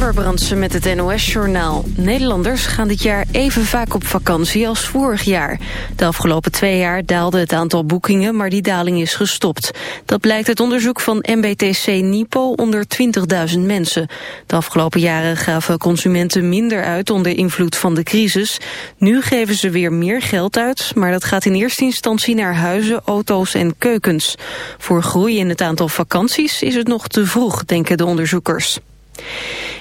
Amber met het NOS-journaal. Nederlanders gaan dit jaar even vaak op vakantie als vorig jaar. De afgelopen twee jaar daalde het aantal boekingen, maar die daling is gestopt. Dat blijkt uit onderzoek van MBTC Nipo onder 20.000 mensen. De afgelopen jaren gaven consumenten minder uit onder invloed van de crisis. Nu geven ze weer meer geld uit, maar dat gaat in eerste instantie naar huizen, auto's en keukens. Voor groei in het aantal vakanties is het nog te vroeg, denken de onderzoekers.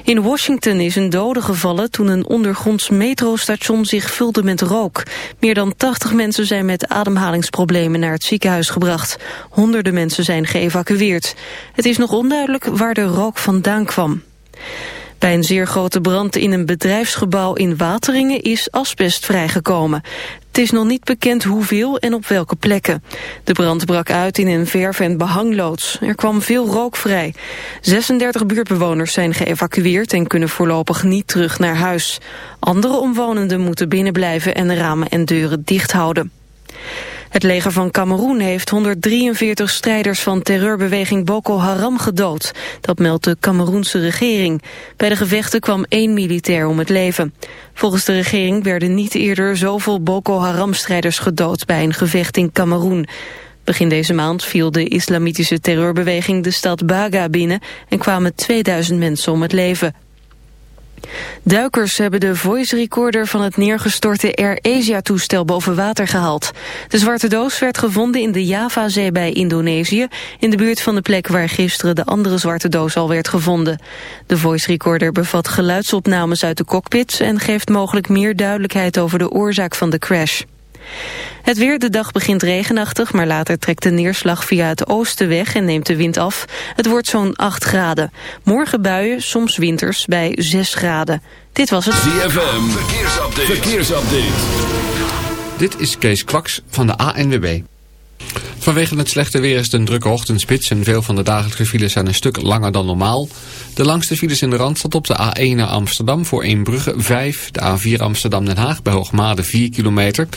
In Washington is een dode gevallen toen een ondergronds metrostation zich vulde met rook. Meer dan 80 mensen zijn met ademhalingsproblemen naar het ziekenhuis gebracht. Honderden mensen zijn geëvacueerd. Het is nog onduidelijk waar de rook vandaan kwam. Bij een zeer grote brand in een bedrijfsgebouw in Wateringen is asbest vrijgekomen. Het is nog niet bekend hoeveel en op welke plekken. De brand brak uit in een verf- en behangloods. Er kwam veel rook vrij. 36 buurtbewoners zijn geëvacueerd en kunnen voorlopig niet terug naar huis. Andere omwonenden moeten binnenblijven en de ramen en deuren dicht houden. Het leger van Cameroen heeft 143 strijders van terreurbeweging Boko Haram gedood. Dat meldt de Cameroense regering. Bij de gevechten kwam één militair om het leven. Volgens de regering werden niet eerder zoveel Boko Haram-strijders gedood bij een gevecht in Cameroen. Begin deze maand viel de islamitische terreurbeweging de stad Baga binnen en kwamen 2000 mensen om het leven. Duikers hebben de voice recorder van het neergestorte Air Asia-toestel boven water gehaald. De zwarte doos werd gevonden in de Javazee bij Indonesië... in de buurt van de plek waar gisteren de andere zwarte doos al werd gevonden. De voice recorder bevat geluidsopnames uit de cockpit... en geeft mogelijk meer duidelijkheid over de oorzaak van de crash. Het weer, de dag begint regenachtig, maar later trekt de neerslag via het oosten weg en neemt de wind af. Het wordt zo'n 8 graden. Morgen buien, soms winters, bij 6 graden. Dit was het... ZFM, verkeersupdate. verkeersupdate. Dit is Kees Kwaks van de ANWB. Vanwege het slechte weer is het een drukke ochtendspits en veel van de dagelijkse files zijn een stuk langer dan normaal. De langste files in de Randstad op de A1 naar Amsterdam voor Eembrugge 5. De A4 Amsterdam-Den Haag bij Hoogmade 4 kilometer.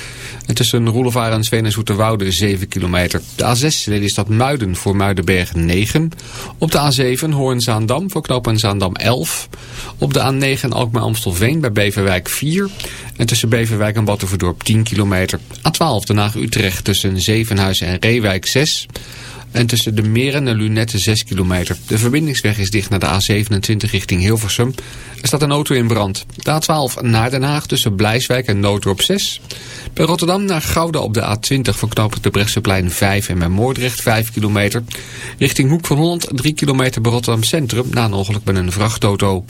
En tussen Roelevaar en Sveen en Zoeterwoude 7 kilometer. De A6 Lelystad Muiden voor Muidenberg 9. Op de A7 Hoorn-Zaandam voor knooppunt Zaandam 11. Op de A9 Alkmaar-Amstelveen bij Beverwijk 4. En tussen Beverwijk en Battenverdorp 10 kilometer. A12 Den Haag-Utrecht tussen Zevenhuizen en Reewijk 6. En tussen de Meren en Lunette 6 kilometer. De verbindingsweg is dicht naar de A27 richting Hilversum. Er staat een auto in brand. De A12 naar Den Haag tussen Blijswijk en Noodorp 6. Bij Rotterdam naar Gouda op de A20 voor knooppunt de Brechtseplein 5 en bij Moordrecht 5 kilometer. Richting Hoek van Holland 3 kilometer bij Rotterdam Centrum na een ongeluk met een vrachtauto.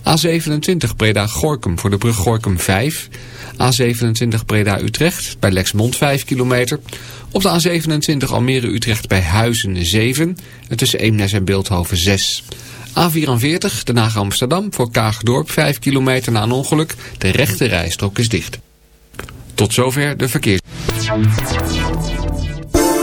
A27 Breda-Gorkum voor de brug Gorkum 5. A27 Breda-Utrecht bij Lexmond 5 kilometer. Op de A27 Almere-Utrecht bij Huizen 7. En tussen Eemnes en Beeldhoven 6. A44 Den Haag Amsterdam voor Kaagdorp 5 kilometer na een ongeluk. De rechte rijstrook is dicht. Tot zover de verkeers.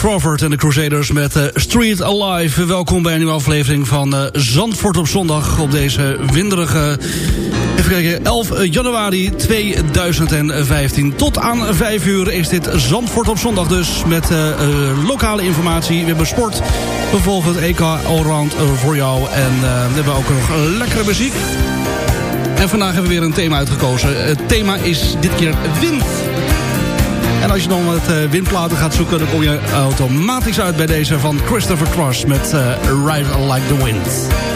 Crawford en de Crusaders met eh, Street Alive. Welkom bij een nieuwe aflevering van eh, Zandvoort op zondag op deze winderige... Even kijken, 11 januari 2015. Tot aan 5 uur is dit Zandvoort op zondag dus met eh, eh, lokale informatie. We hebben sport, we volgen het EK Allround eh, voor jou. En eh, we hebben ook nog lekkere muziek. En vandaag hebben we weer een thema uitgekozen. Het thema is dit keer wind. Als je dan met uh, windplaten gaat zoeken... dan kom je automatisch uit bij deze van Christopher Cross... met uh, Ride Like the Wind.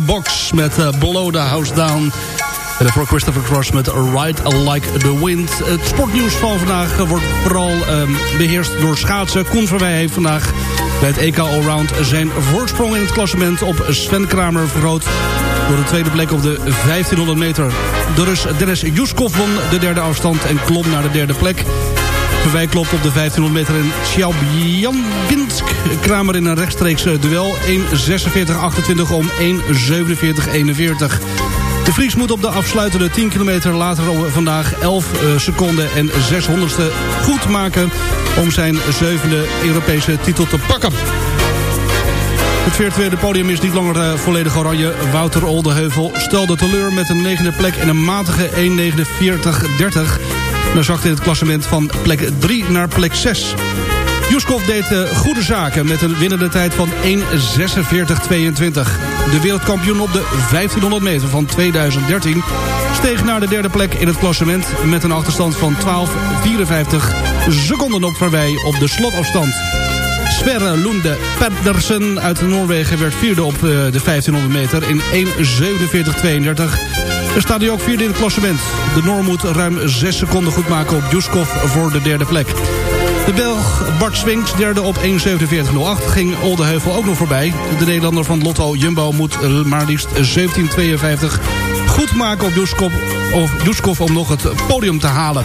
Box met uh, Blow the House Down. En daarvoor Christopher Cross met Ride Like the Wind. Het sportnieuws van vandaag wordt vooral um, beheerst door schaatsen. Koen Verwij heeft vandaag bij het EK Allround zijn voorsprong in het klassement op Sven Kramer vergroot. Door de tweede plek op de 1500 meter. De Dennis Juskov won de derde afstand en klom naar de derde plek. Verwij klopt op de 1500 meter in Sjalbjanginsk. Kramer in een rechtstreeks eh, duel. 1.46.28 om 1.47.41. De Vries moet op de afsluitende 10 kilometer later vandaag 11 eh, seconden en 600ste goed maken... om zijn zevende Europese titel te pakken. Het virtuele podium is niet langer uh, volledig oranje. Wouter Oldeheuvel stelde teleur met een negende plek en een matige 1.49.30... Dan zakt in het klassement van plek 3 naar plek 6. Juskov deed uh, goede zaken met een winnende tijd van 1.46.22. De wereldkampioen op de 1500 meter van 2013 steeg naar de derde plek in het klassement... met een achterstand van 12.54 seconden op Verwij op de slotafstand. Sverre Lunde Pedersen uit Noorwegen werd vierde op de 1500 meter in 1.47.32. Er staat hij ook vierde in het klassement. De Noor moet ruim 6 seconden goed maken op Juskov voor de derde plek. De Belg Bart Swinks, derde op 1.47.08, ging Oldeheuvel ook nog voorbij. De Nederlander van Lotto Jumbo moet maar liefst 17.52 goed maken op Juskov, of Juskov om nog het podium te halen.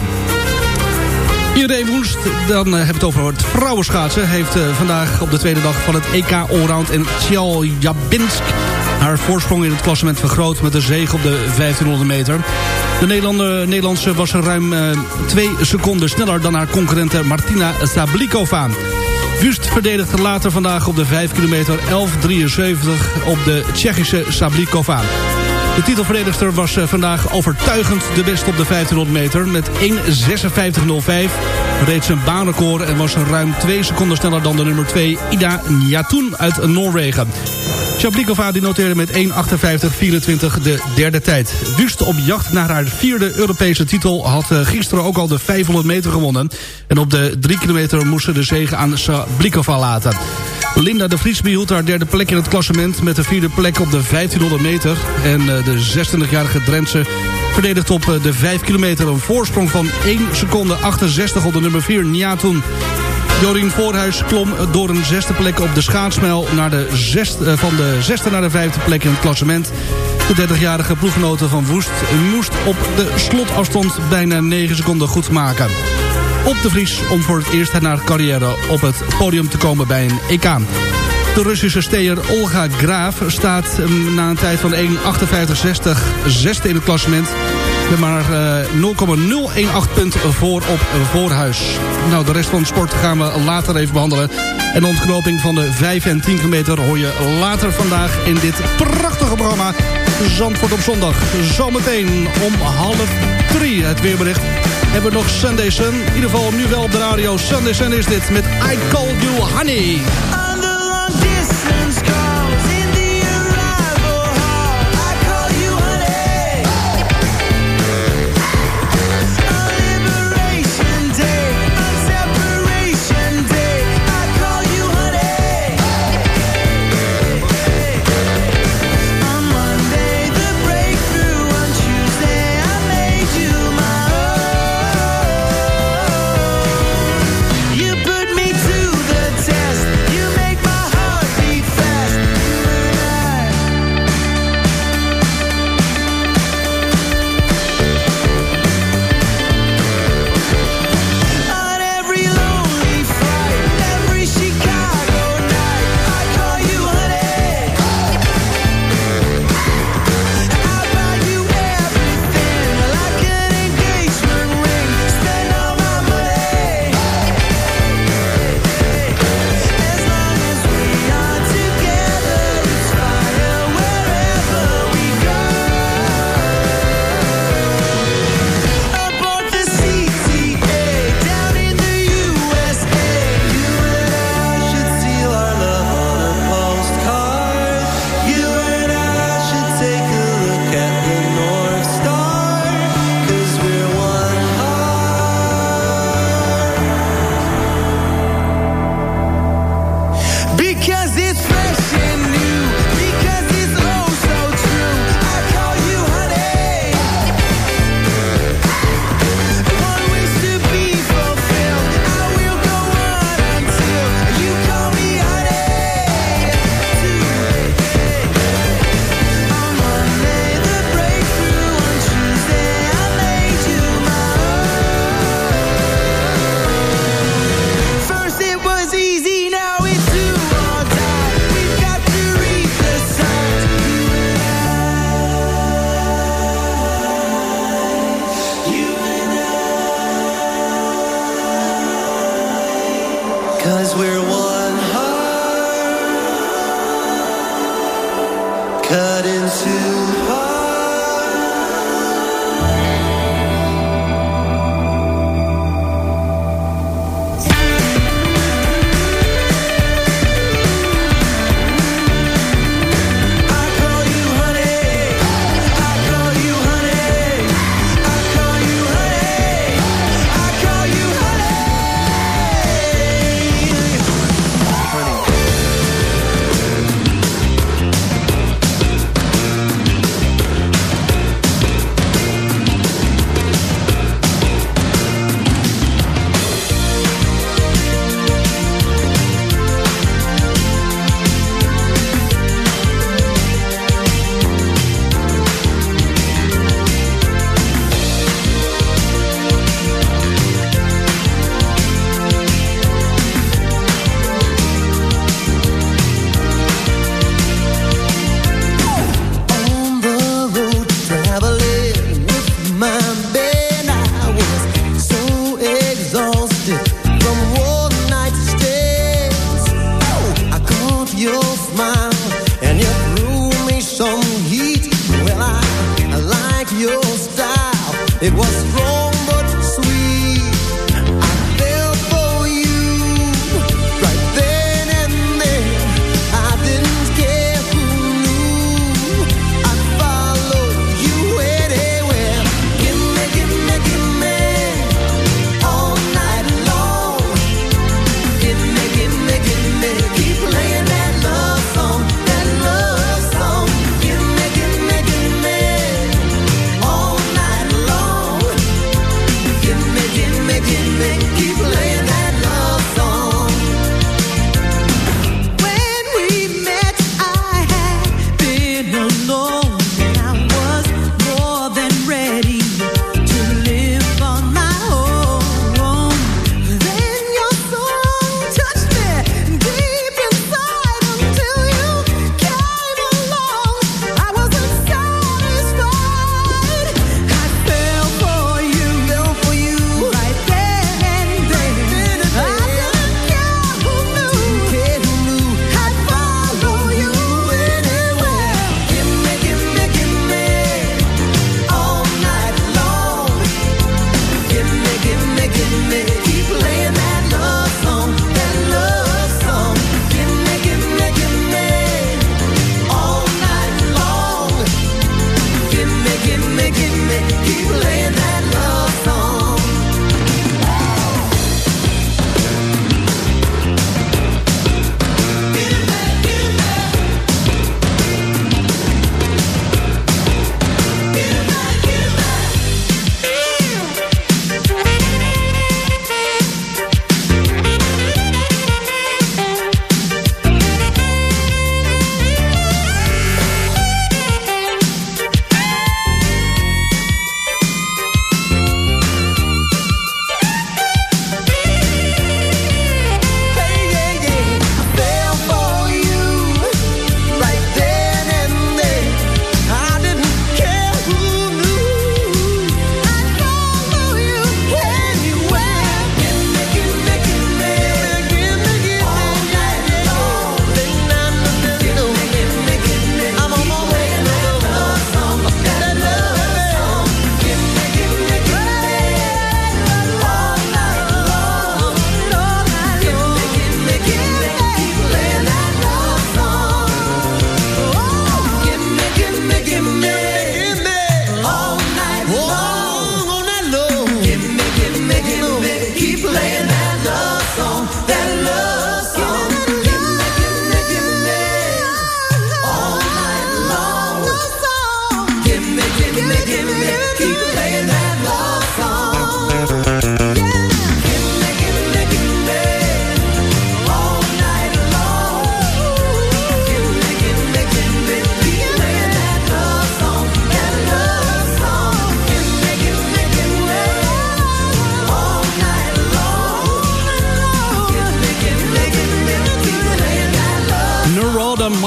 Irene Woest, dan hebben we het over het vrouwenschaatsen... heeft vandaag op de tweede dag van het EK Allround in Tjeljabinsk... haar voorsprong in het klassement vergroot met een zege op de 1500 meter. De Nederlandse was ruim uh, twee seconden sneller dan haar concurrente Martina Sablikova. Wust verdedigde later vandaag op de 5 kilometer 11.73 op de Tsjechische Sablikova. De titelverdedigster was vandaag overtuigend de beste op de 1500 meter. Met 1.56.05 reed ze een baanrecord en was ruim 2 seconden sneller dan de nummer 2 Ida Njatun uit Noorwegen. Shablikova die noteerde met 1.58.24 de derde tijd. Wust op jacht naar haar vierde Europese titel had gisteren ook al de 500 meter gewonnen. En op de 3 kilometer moest ze de zegen aan Shablikova laten. Linda de Vries behield haar derde plek in het klassement... met de vierde plek op de 1500 meter. En de 26-jarige Drentse verdedigt op de 5 kilometer... een voorsprong van 1 seconde 68 op de nummer 4 Njatun. Jorien Voorhuis klom door een zesde plek op de schaatsmijl... Naar de zesde, van de zesde naar de vijfde plek in het klassement. De 30-jarige ploeggenote van Woest moest op de slotafstand bijna 9 seconden goed maken op de Vries... om voor het eerst naar carrière op het podium te komen bij een EK. De Russische steer Olga Graaf staat na een tijd van 1.58.60 zesde in het klassement... maar uh, 0,018 punten voor op Voorhuis. Nou, de rest van de sport gaan we later even behandelen. En de ontknoping van de 5 en 10 kilometer hoor je later vandaag in dit prachtige programma... Zandvoort op zondag. Zometeen om half drie het weerbericht hebben we nog Sunday Sun. In ieder geval nu wel op de radio. Sunday Sun is dit met I Call You Honey.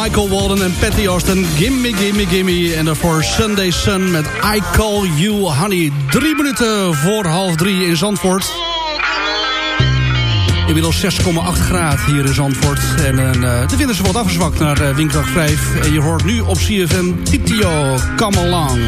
Michael Walden en Patty Austin. Gimme, gimme, gimme. En daarvoor Sunday Sun met I Call You Honey. Drie minuten voor half drie in Zandvoort. Inmiddels 6,8 graden hier in Zandvoort. En uh, de wind is wat afgezwakt naar uh, windkracht 5. En je hoort nu op CFM Titio Come Along.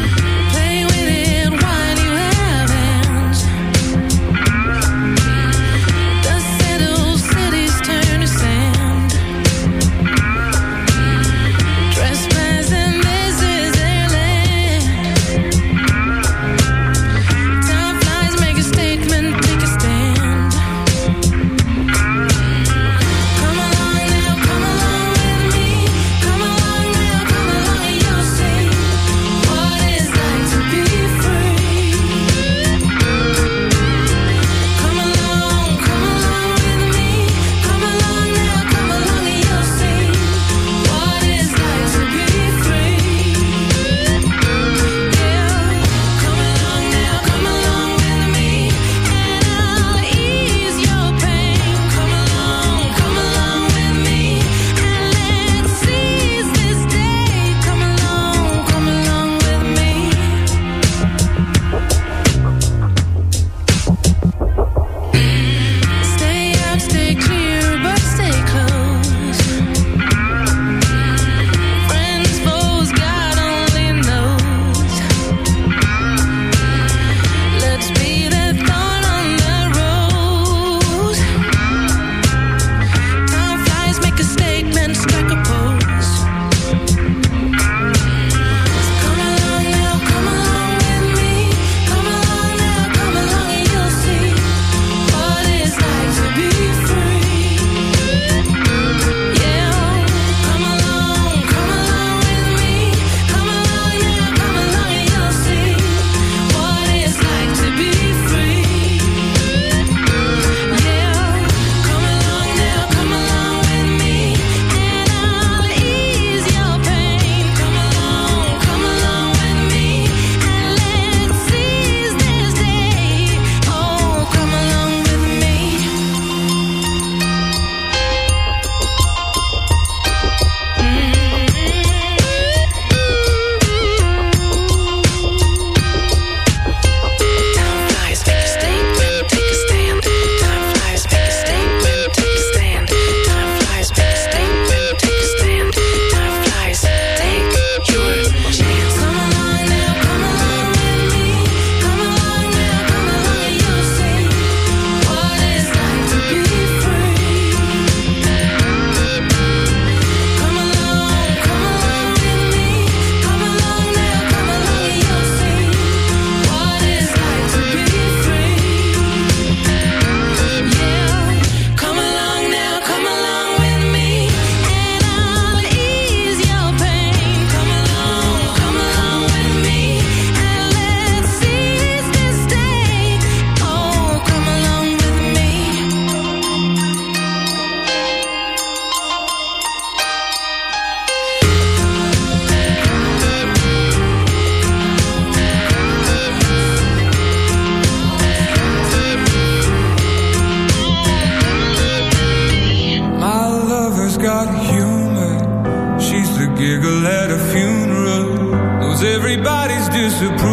surprise.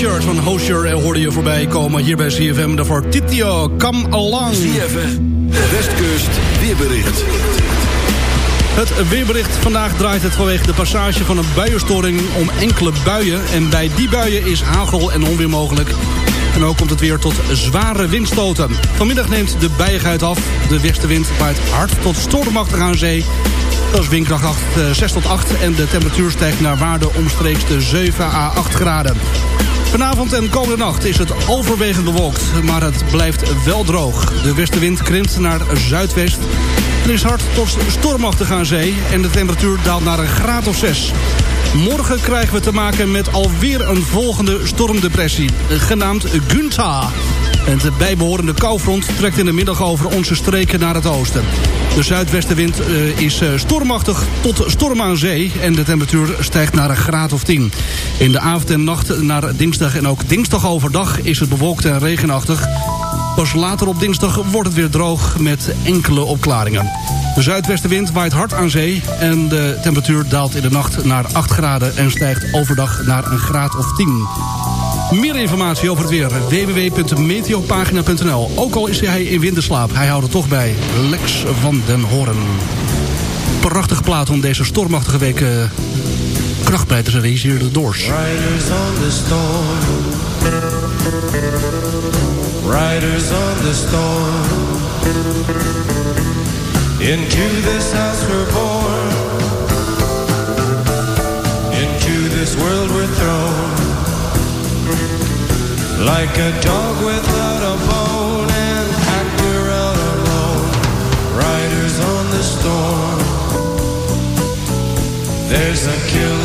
Shirt van Hosher eh, hoorde je voorbij komen hier bij CFM. Daarvoor Titio, come along. CFM, Westkust, weerbericht. Het weerbericht vandaag draait het vanwege de passage van een buienstoring om enkele buien. En bij die buien is hagel en onweer mogelijk. En ook komt het weer tot zware windstoten. Vanmiddag neemt de bijigheid af. De westenwind waait hard tot stormachtig aan zee. Dat is windkracht 8, 6 eh, tot 8 en de temperatuur stijgt naar waarde omstreeks de 7 à 8 graden. Vanavond en komende nacht is het overwegend bewolkt, maar het blijft wel droog. De westenwind krimpt naar zuidwest en is hard tot stormachtig aan zee... en de temperatuur daalt naar een graad of 6. Morgen krijgen we te maken met alweer een volgende stormdepressie, genaamd Gunta het bijbehorende koufront trekt in de middag over onze streken naar het oosten. De zuidwestenwind eh, is eh, stormachtig tot storm aan zee... en de temperatuur stijgt naar een graad of 10. In de avond en nacht naar dinsdag en ook dinsdag overdag... is het bewolkt en regenachtig. Pas later op dinsdag wordt het weer droog met enkele opklaringen. De zuidwestenwind waait hard aan zee... en de temperatuur daalt in de nacht naar 8 graden... en stijgt overdag naar een graad of 10. Meer informatie over het weer. www.meteopagina.nl Ook al is hij in winterslaap, hij houdt er toch bij. Lex van den Hoorn. Prachtige plaat om deze stormachtige week uh, kracht bij te zetten. Hier de Doors. Riders on the storm. Riders on the storm. Into this house we're born. Into this world we're thrown. Like a dog without a bone and actor out alone. Riders on the storm. There's a killer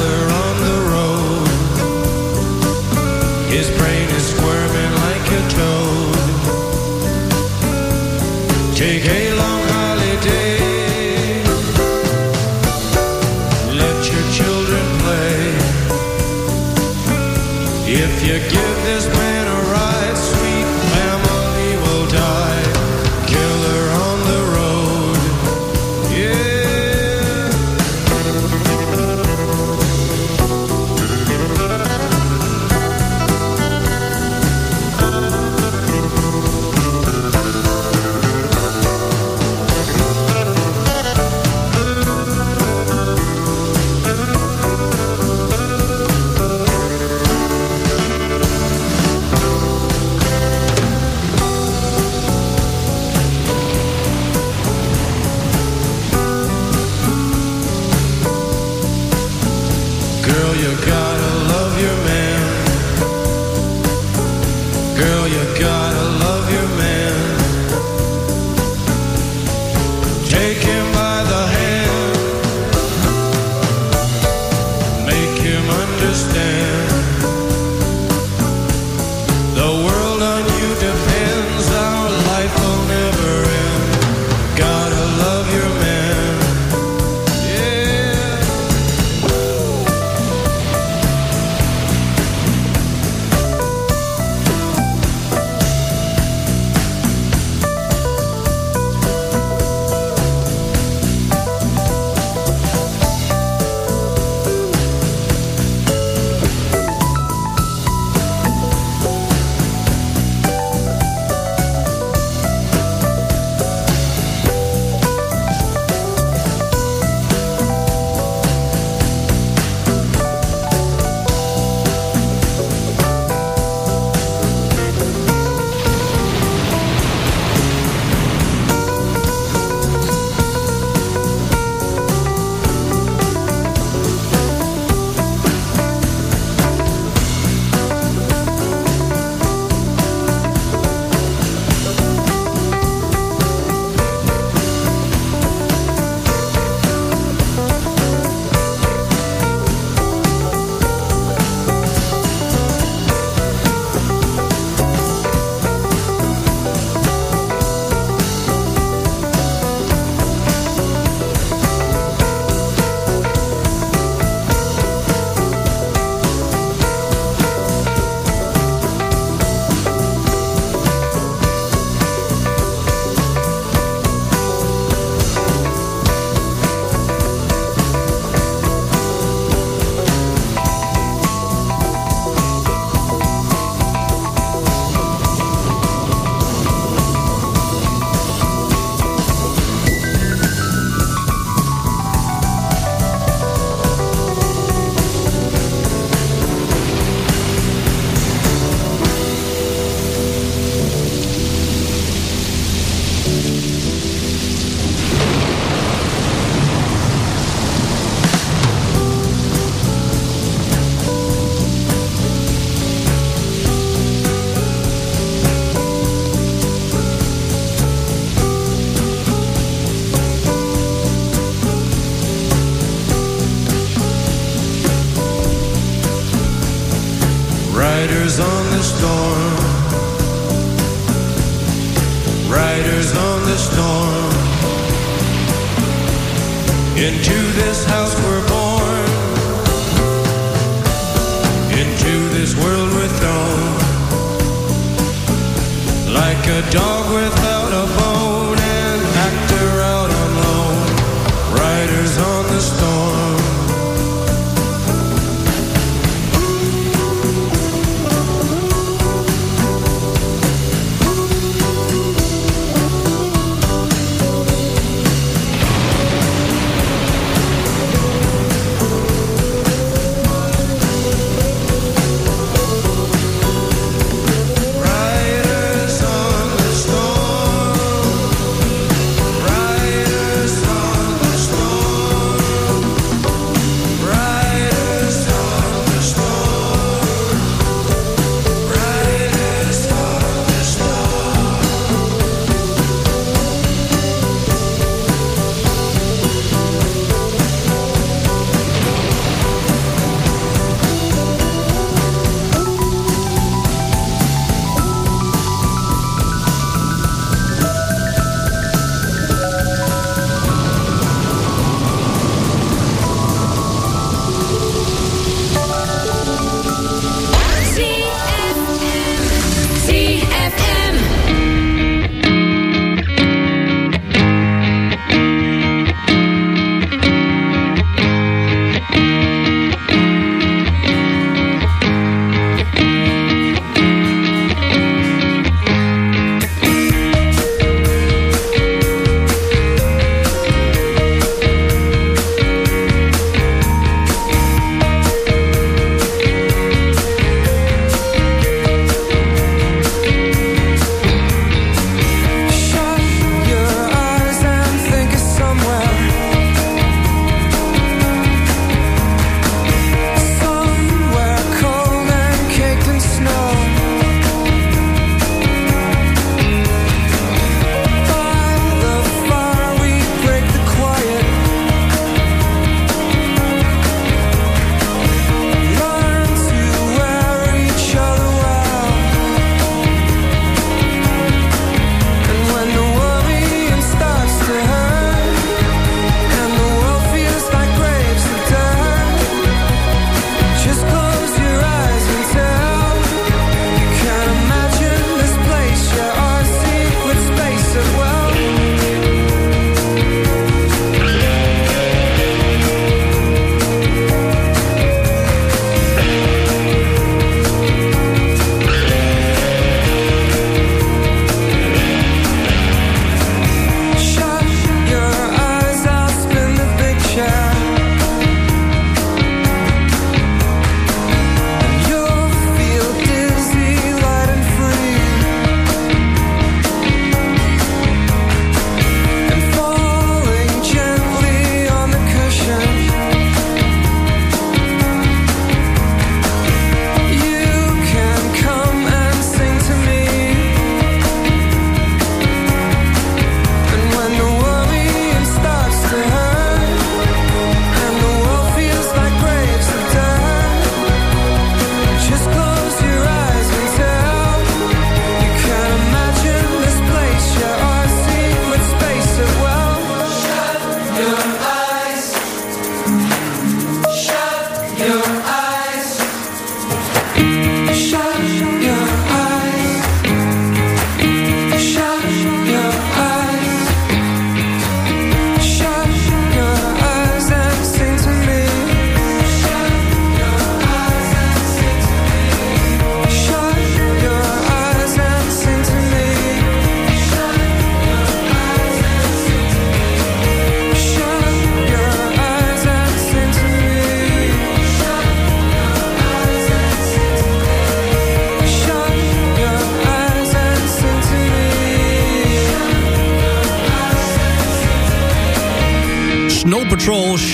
storm. Riders on the storm. Into this house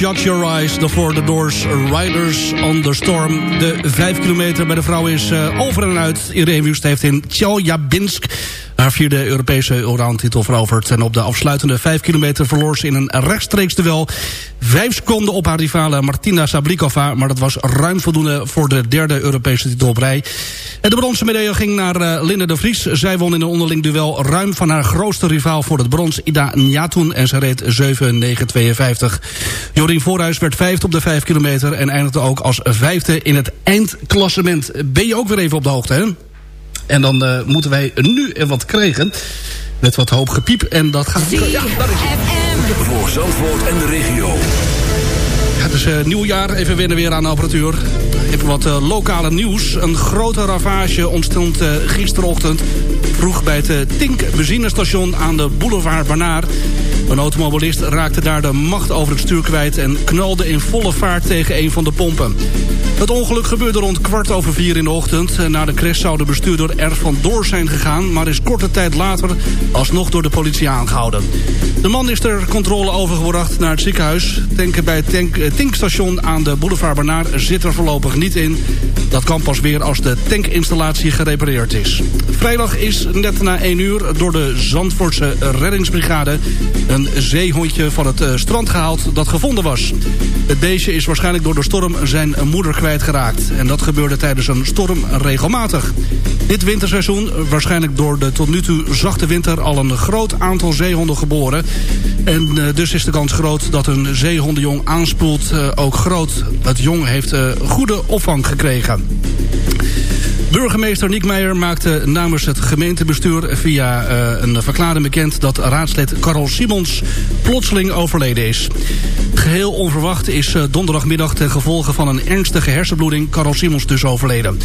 Shut Your Eyes. Daarvoor de Doors, Riders on the Storm. De 5 kilometer bij de vrouw is uh, over en uit. Irene Wust heeft in Tjeljabinsk haar vierde Europese allround-titel veroverd. En op de afsluitende 5 kilometer verloor ze in een rechtstreeks duel... vijf seconden op haar rivale Martina Sablikova... maar dat was ruim voldoende voor de derde Europese titel op rij. En de bronzen medaille ging naar uh, Linde de Vries. Zij won in een onderling duel ruim van haar grootste rivaal voor het brons... Ida Njatoen en ze reed 7.952. Jorien Voorhuis werd vijfde op de 5 kilometer... en eindigde ook als vijfde in het eindklassement. Ben je ook weer even op de hoogte, hè? En dan uh, moeten wij nu wat krijgen. Met wat hoop gepiep. En dat gaat... Ja, dat is het. Voor Zandvoort en de regio. Ja, het is uh, nieuwjaar. Even wennen weer aan de apparatuur. Even wat uh, lokale nieuws. Een grote ravage ontstond gisterochtend vroeg bij het Tink benzinestation aan de boulevard Barnaar. Een automobilist raakte daar de macht over het stuur kwijt... en knalde in volle vaart tegen een van de pompen. Het ongeluk gebeurde rond kwart over vier in de ochtend. Na de crash zou de bestuurder er vandoor zijn gegaan... maar is korte tijd later alsnog door de politie aangehouden. De man is ter controle overgebracht naar het ziekenhuis. Tanken bij het tank, tankstation aan de boulevard Barnaar zit er voorlopig niet in. Dat kan pas weer als de tankinstallatie gerepareerd is. Vrijdag is net na 1 uur door de Zandvoortse reddingsbrigade... een zeehondje van het strand gehaald dat gevonden was. Het beestje is waarschijnlijk door de storm zijn moeder kwijtgeraakt. En dat gebeurde tijdens een storm regelmatig. Dit winterseizoen, waarschijnlijk door de tot nu toe zachte winter... al een groot aantal zeehonden geboren. En uh, dus is de kans groot dat een zeehondenjong aanspoelt uh, ook groot. Het jong heeft goede opvang gekregen. Burgemeester Niek Meijer maakte namens het gemeentebestuur via uh, een verklaring bekend dat raadslid Karel Simons plotseling overleden is. Geheel onverwacht is uh, donderdagmiddag ten gevolge van een ernstige hersenbloeding Karel Simons dus overleden.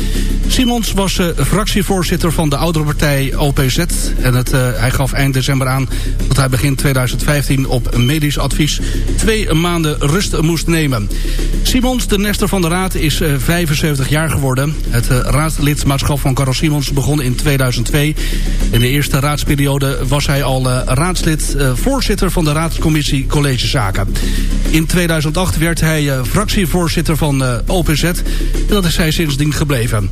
Simons was uh, fractievoorzitter van de oudere partij OPZ en het, hij gaf eind december aan dat hij begin 2015 op medisch advies twee maanden rust moest nemen. Simons, de nester van de raad, is 75 jaar geworden. Het raadslid lidmaatschap van Karel Simons begon in 2002. In de eerste raadsperiode was hij al uh, raadslid, uh, voorzitter van de raadscommissie Collegezaken. In 2008 werd hij uh, fractievoorzitter van OPZ en dat is hij sindsdien gebleven.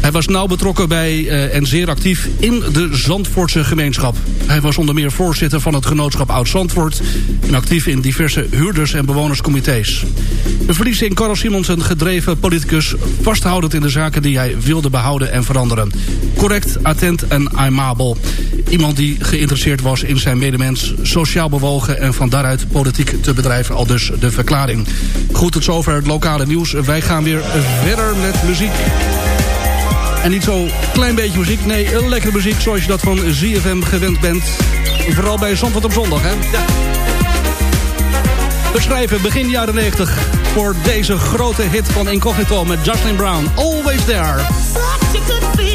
Hij was nauw betrokken bij en zeer actief in de Zandvoortse gemeenschap. Hij was onder meer voorzitter van het genootschap Oud-Zandvoort en actief in diverse huurders- en bewonerscomité's. We verliezen in Karel Simons een gedreven politicus, vasthoudend in de zaken die hij wilde behouden en veranderen. Correct, attent en aimabel. Iemand die geïnteresseerd was in zijn medemens, sociaal bewogen... en van daaruit politiek te bedrijven, al dus de verklaring. Goed, tot zover het lokale nieuws. Wij gaan weer verder met muziek. En niet zo klein beetje muziek, nee, lekkere muziek... zoals je dat van ZFM gewend bent. Vooral bij Zandvoort op zondag, hè? Ja. We schrijven begin jaren 90 voor deze grote hit van Incognito met Jocelyn Brown. Always There.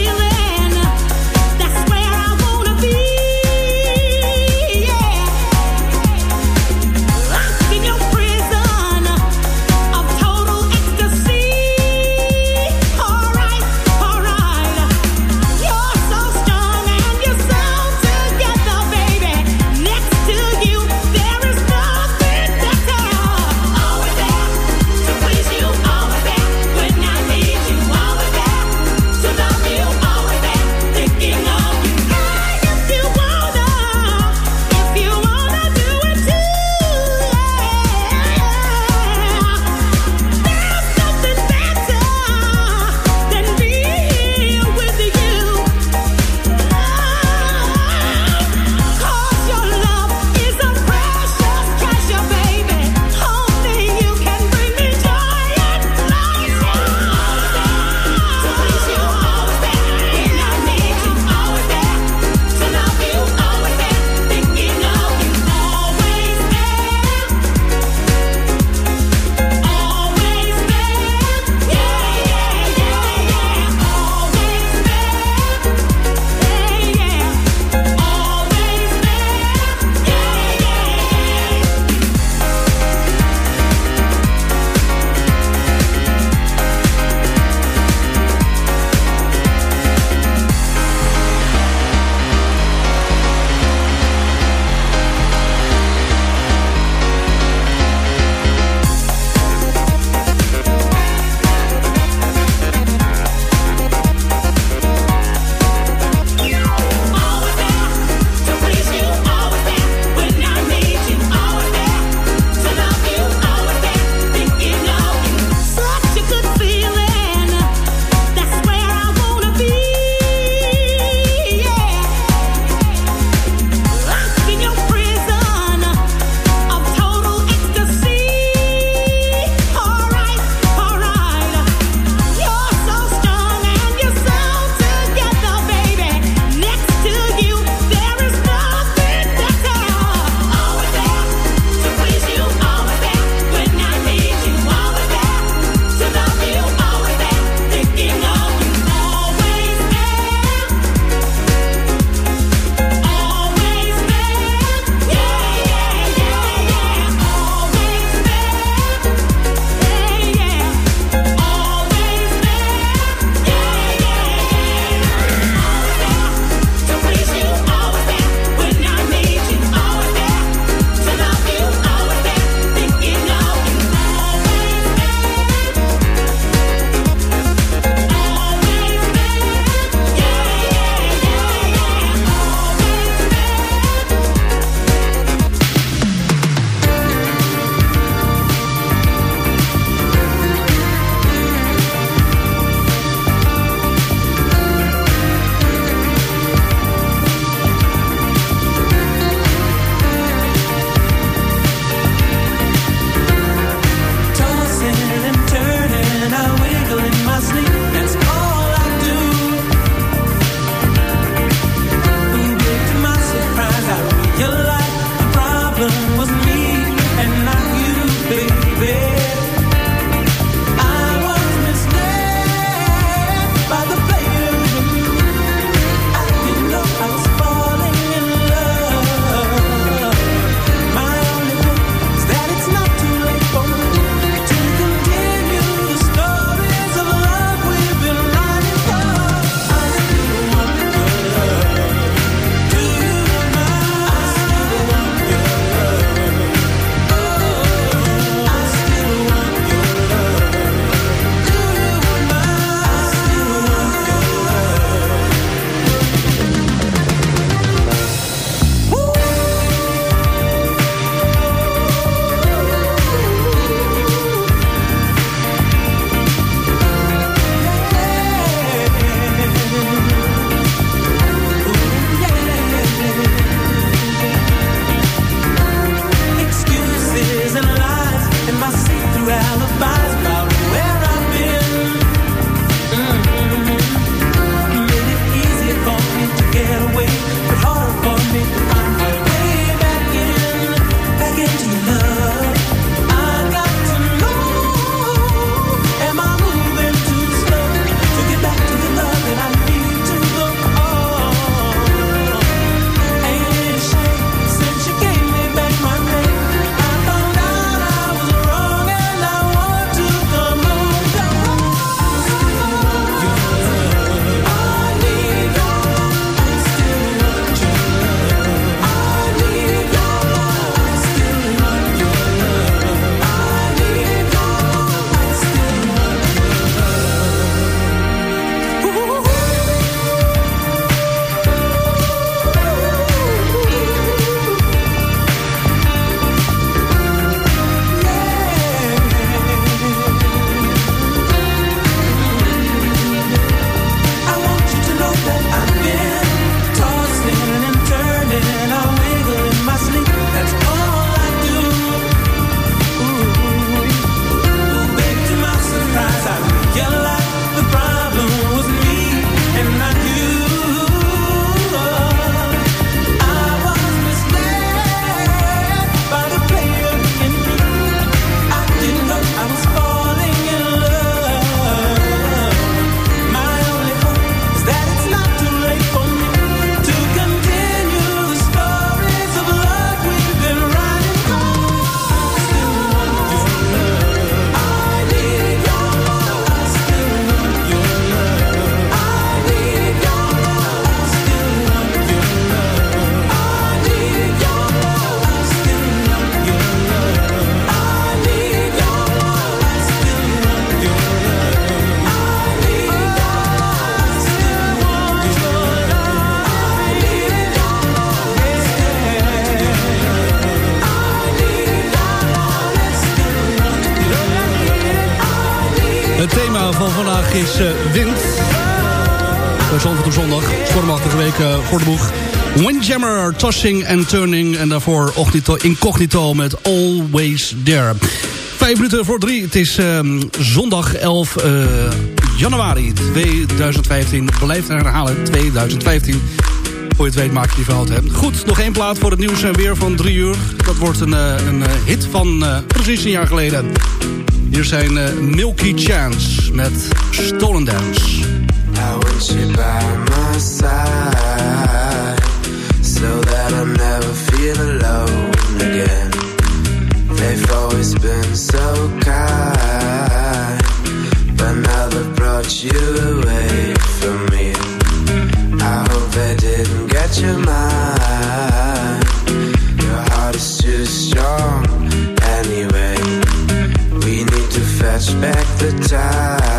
Van vandaag is eh, wind. Bij Zandvoort op zondag. Stormachtige week eh, voor de boeg. Windjammer, Tossing and Turning. En daarvoor Ognito, Incognito met Always There. Vijf minuten voor drie. Het is ehm, zondag 11 eh, januari 2015. Blijf herhalen, 2015. Voor je het weet maak je die fout. Hè. Goed, nog één plaat voor het nieuws en weer van drie uur. Dat wordt een, een hit van precies een jaar geleden. Hier zijn eh, Milky Chance met Stolen Dance. I want you by my side So that I'll never feel alone again. They've always been so kind But now they've brought you away from me. I hope they didn't get your mind. Your heart is too strong respect the time.